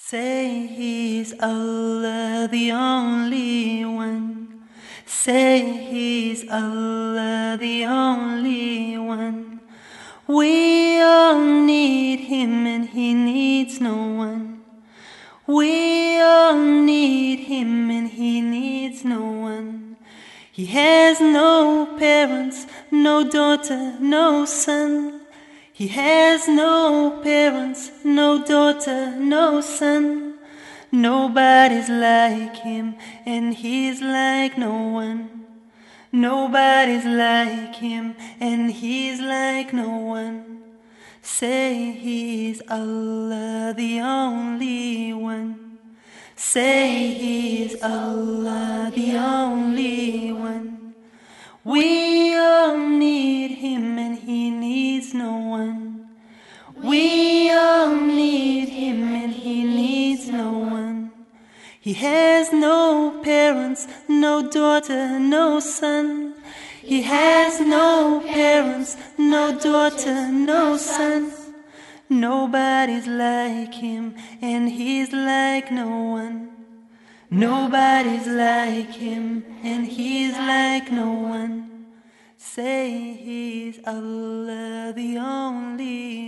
Say he's Allah the only one. Say he's Allah the only one. We all need him and he needs no one. We all need him and he needs no one. He has no parents, no daughter, no son. He has no parents, no daughter, no son. Nobody's like him, and he's like no one. Nobody's like him, and he's like no one. Say he's Allah, the only one. Say he's Allah, the only one. We all need him, He has no parents, no daughter, no son. He has no parents, no daughter, no son. Nobody's like him, and he's like no one. Nobody's like him, and he's like no one. Say he's Allah, the only